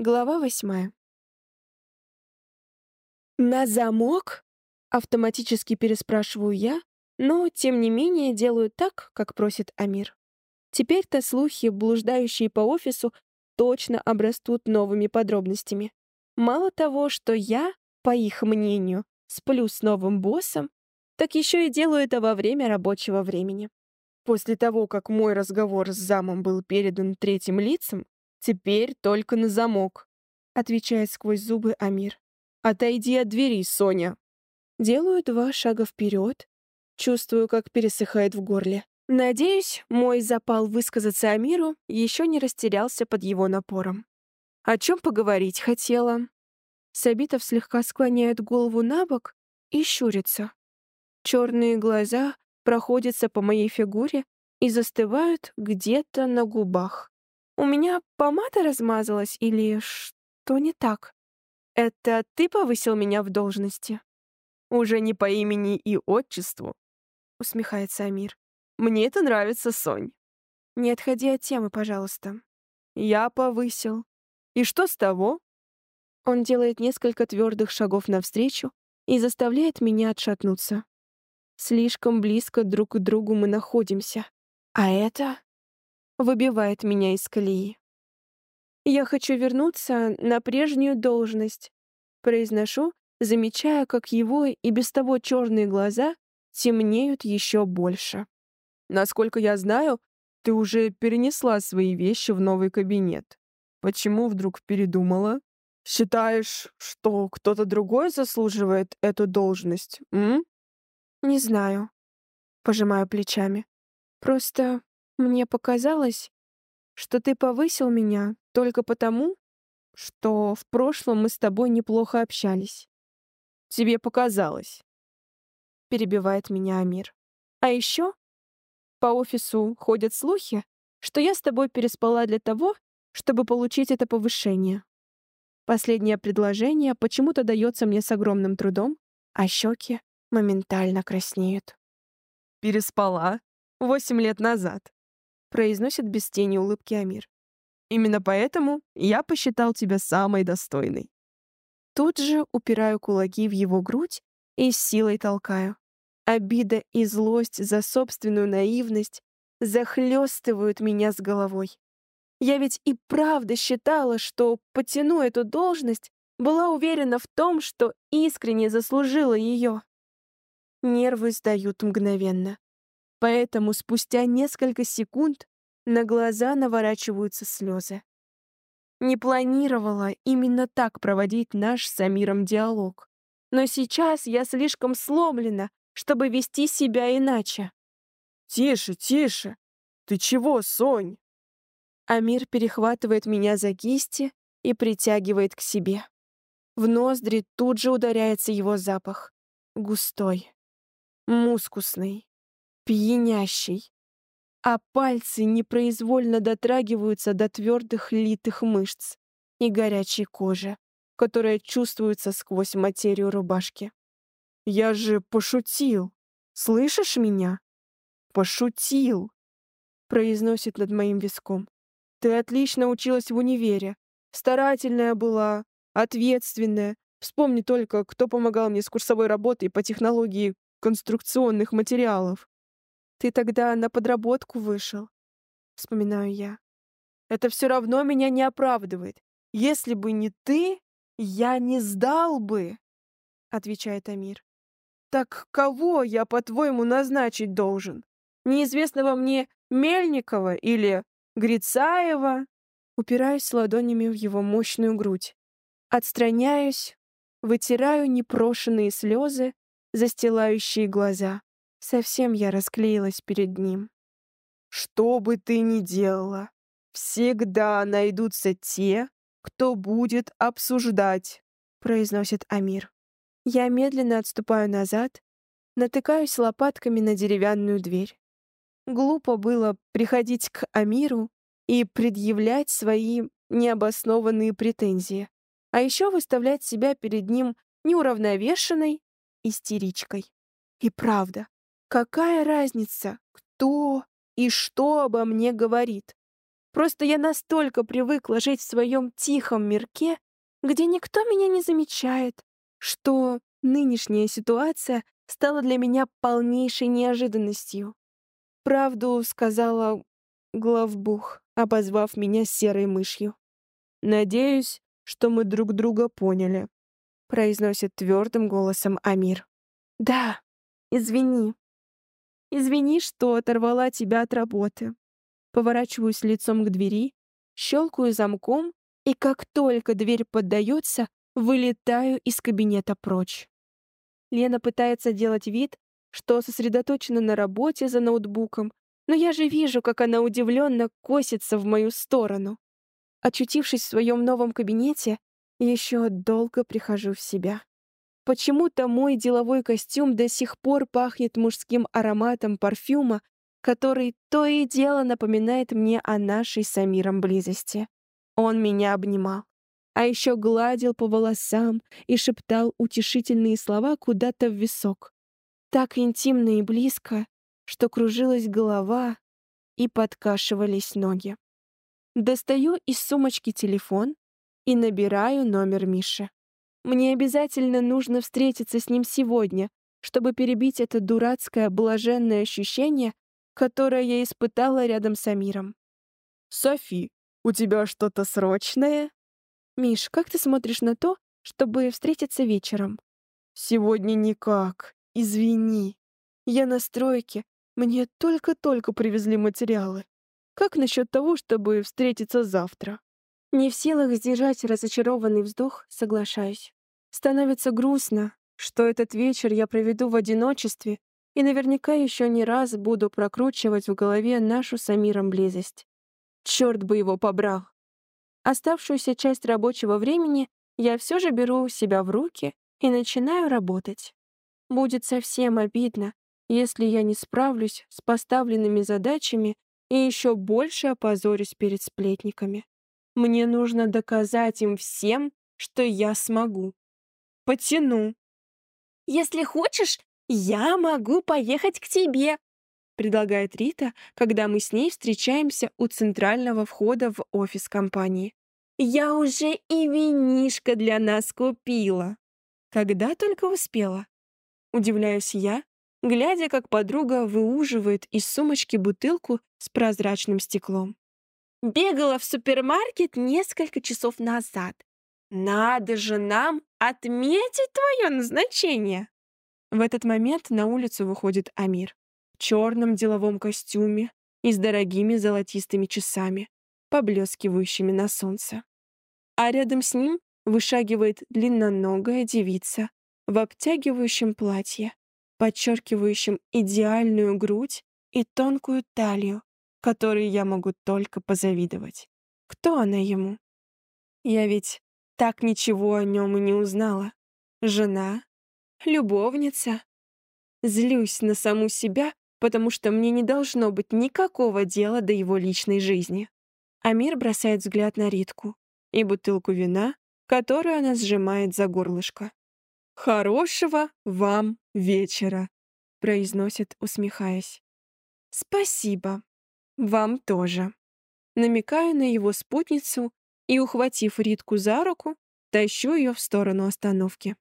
Глава восьмая. «На замок?» — автоматически переспрашиваю я, но, тем не менее, делаю так, как просит Амир. Теперь-то слухи, блуждающие по офису, точно обрастут новыми подробностями. Мало того, что я, по их мнению, сплю с новым боссом, так еще и делаю это во время рабочего времени. После того, как мой разговор с замом был передан третьим лицам, теперь только на замок, отвечает сквозь зубы Амир. Отойди от двери, Соня. Делаю два шага вперед, чувствую, как пересыхает в горле. Надеюсь, мой запал высказаться Амиру еще не растерялся под его напором. О чем поговорить хотела? Сабитов слегка склоняет голову на бок и щурится. Черные глаза проходятся по моей фигуре и застывают где-то на губах. У меня помада размазалась или что не так? Это ты повысил меня в должности? Уже не по имени и отчеству, усмехается Амир. Мне это нравится, Сонь. Не отходи от темы, пожалуйста. Я повысил. И что с того? Он делает несколько твердых шагов навстречу и заставляет меня отшатнуться. Слишком близко друг к другу мы находимся. А это выбивает меня из колеи. Я хочу вернуться на прежнюю должность, произношу, замечая, как его и без того черные глаза темнеют еще больше. Насколько я знаю, ты уже перенесла свои вещи в новый кабинет. Почему вдруг передумала? Считаешь, что кто-то другой заслуживает эту должность, м? Не знаю. Пожимаю плечами. Просто мне показалось, что ты повысил меня только потому, что в прошлом мы с тобой неплохо общались. Тебе показалось. Перебивает меня Амир. А еще по офису ходят слухи, что я с тобой переспала для того, чтобы получить это повышение. Последнее предложение почему-то дается мне с огромным трудом, а щеки моментально краснеют. «Переспала восемь лет назад», — произносит без тени улыбки Амир. «Именно поэтому я посчитал тебя самой достойной». Тут же упираю кулаки в его грудь и с силой толкаю. Обида и злость за собственную наивность захлестывают меня с головой. Я ведь и правда считала, что потяну эту должность, была уверена в том, что искренне заслужила ее. Нервы сдают мгновенно. Поэтому спустя несколько секунд на глаза наворачиваются слезы. Не планировала именно так проводить наш с Амиром диалог. Но сейчас я слишком сломлена, чтобы вести себя иначе. «Тише, тише! Ты чего, Сонь?» Амир перехватывает меня за кисти и притягивает к себе. В ноздри тут же ударяется его запах. Густой, мускусный, пьянящий. А пальцы непроизвольно дотрагиваются до твердых литых мышц и горячей кожи, которая чувствуется сквозь материю рубашки. «Я же пошутил! Слышишь меня?» «Пошутил!» — произносит над моим виском. «Ты отлично училась в универе. Старательная была, ответственная. Вспомни только, кто помогал мне с курсовой работой по технологии конструкционных материалов. Ты тогда на подработку вышел, вспоминаю я. Это все равно меня не оправдывает. Если бы не ты, я не сдал бы, отвечает Амир. Так кого я, по-твоему, назначить должен? Неизвестного мне Мельникова или Грицаева? Упираюсь ладонями в его мощную грудь. Отстраняюсь, вытираю непрошенные слезы, застилающие глаза. Совсем я расклеилась перед ним. «Что бы ты ни делала, всегда найдутся те, кто будет обсуждать», — произносит Амир. Я медленно отступаю назад, натыкаюсь лопатками на деревянную дверь. Глупо было приходить к Амиру и предъявлять свои необоснованные претензии, а еще выставлять себя перед ним неуравновешенной истеричкой. И правда, какая разница, кто и что обо мне говорит? Просто я настолько привыкла жить в своем тихом мирке, где никто меня не замечает, что нынешняя ситуация стала для меня полнейшей неожиданностью. Правду сказала главбух, обозвав меня серой мышью. «Надеюсь, что мы друг друга поняли», — произносит твердым голосом Амир. «Да, извини. Извини, что оторвала тебя от работы». Поворачиваюсь лицом к двери, щелкаю замком, и как только дверь поддается, вылетаю из кабинета прочь. Лена пытается делать вид, что сосредоточена на работе за ноутбуком, но я же вижу, как она удивленно косится в мою сторону. Очутившись в своем новом кабинете, еще долго прихожу в себя. Почему-то мой деловой костюм до сих пор пахнет мужским ароматом парфюма, который то и дело напоминает мне о нашей с Амиром близости. Он меня обнимал, а еще гладил по волосам и шептал утешительные слова куда-то в висок. Так интимно и близко, что кружилась голова и подкашивались ноги. Достаю из сумочки телефон и набираю номер Миши. Мне обязательно нужно встретиться с ним сегодня, чтобы перебить это дурацкое блаженное ощущение, которое я испытала рядом с Амиром. «Софи, у тебя что-то срочное?» «Миш, как ты смотришь на то, чтобы встретиться вечером?» «Сегодня никак. Извини. Я на стройке, мне только-только привезли материалы. Как насчет того, чтобы встретиться завтра? Не в силах сдержать разочарованный вздох, соглашаюсь. Становится грустно, что этот вечер я проведу в одиночестве и наверняка еще не раз буду прокручивать в голове нашу с Амиром близость. Черт бы его побрал. Оставшуюся часть рабочего времени я все же беру себя в руки и начинаю работать. Будет совсем обидно, если я не справлюсь с поставленными задачами и еще больше опозорюсь перед сплетниками. Мне нужно доказать им всем, что я смогу. Потяну. «Если хочешь, я могу поехать к тебе», предлагает Рита, когда мы с ней встречаемся у центрального входа в офис компании. «Я уже и винишко для нас купила». Когда только успела. Удивляюсь я, глядя, как подруга выуживает из сумочки бутылку с прозрачным стеклом. «Бегала в супермаркет несколько часов назад. Надо же нам отметить твое назначение!» В этот момент на улицу выходит Амир в черном деловом костюме и с дорогими золотистыми часами, поблескивающими на солнце. А рядом с ним вышагивает длинноногая девица в обтягивающем платье подчеркивающим идеальную грудь и тонкую талию, которой я могу только позавидовать. Кто она ему? Я ведь так ничего о нем и не узнала. Жена? Любовница? Злюсь на саму себя, потому что мне не должно быть никакого дела до его личной жизни. Амир бросает взгляд на Ритку и бутылку вина, которую она сжимает за горлышко. «Хорошего вам вечера», — произносит, усмехаясь. «Спасибо. Вам тоже». Намекаю на его спутницу и, ухватив Ритку за руку, тащу ее в сторону остановки.